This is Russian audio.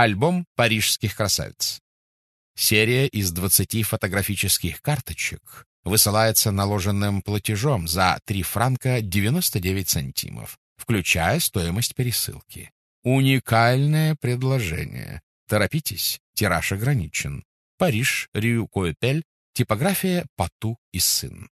Альбом парижских красавиц. Серия из 20 фотографических карточек высылается наложенным платежом за 3 франка 99 сантимов, включая стоимость пересылки. Уникальное предложение. Торопитесь, тираж ограничен. Париж, Рю Коэтель, типография Пату и сын.